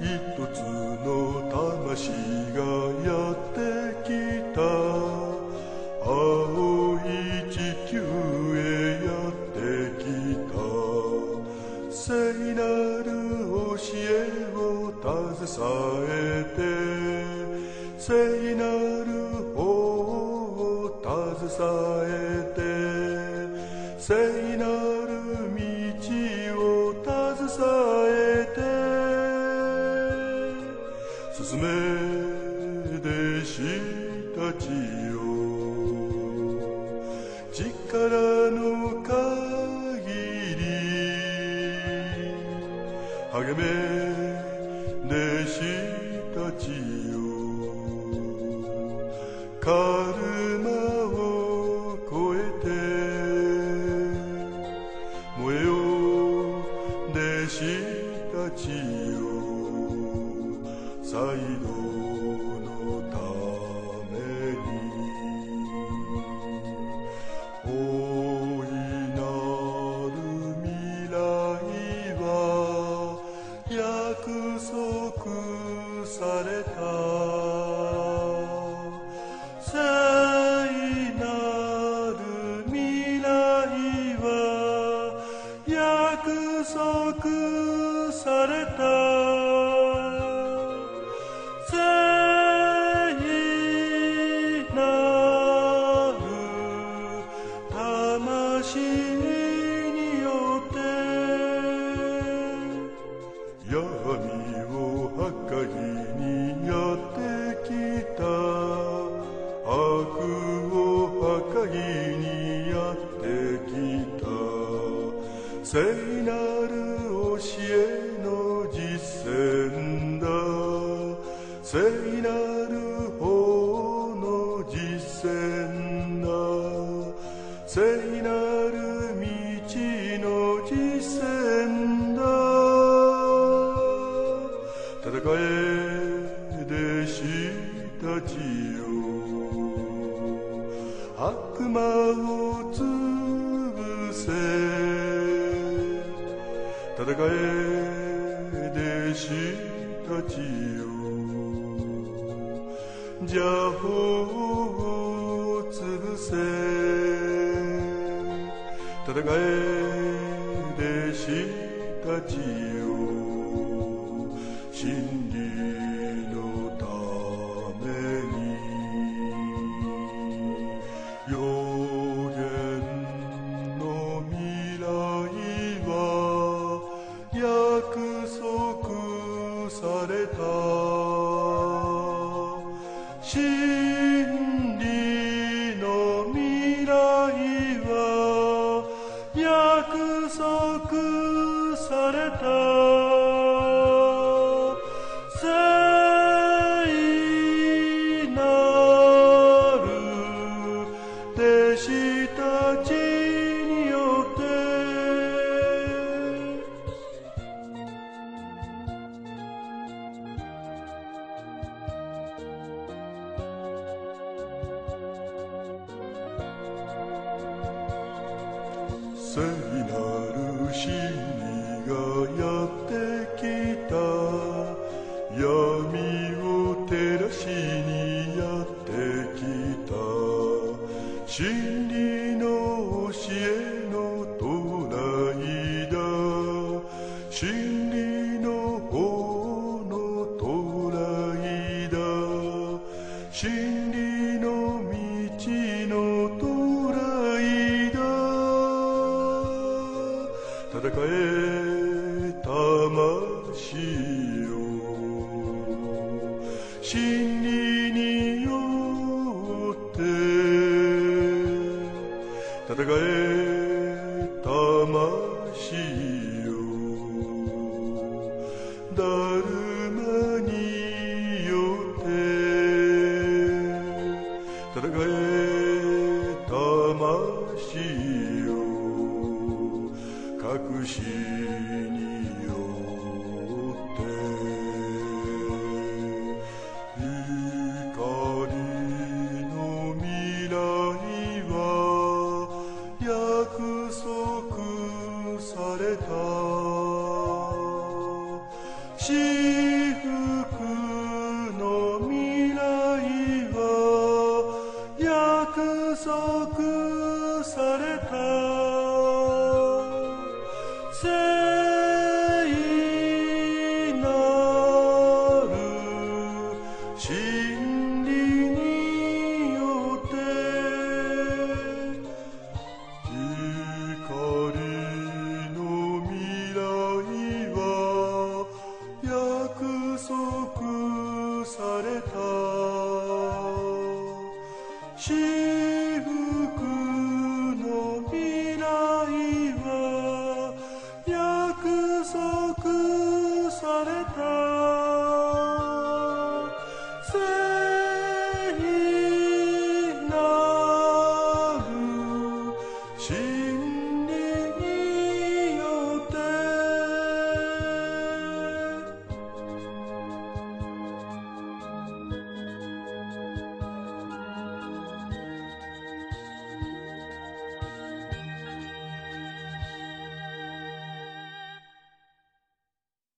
一つの魂がやってきた。青い地球へやってきた。聖なる教えを携えて。聖なる法を携えて。進め弟子たちよ。力の限り励め弟子たちよ。カルマを越えて燃えよ弟子たちよ。再度のために大いなる未来は約束された聖なる未来は約束闇を破壊にやってきた。悪を破壊にやってきた。聖なる教えの実践だ。聖なる法の実践だ。聖なる道戦え弟子たちよ。悪魔を潰せ。戦え弟子たちよ。邪法を潰せ。戦えされた。真理の未来は約束された。聖なる弟子たち聖なる真理がやってきた。闇を照らしにやってきた。戦え魂よ真理によって戦え魂よダルマによって戦え魂よ隠しに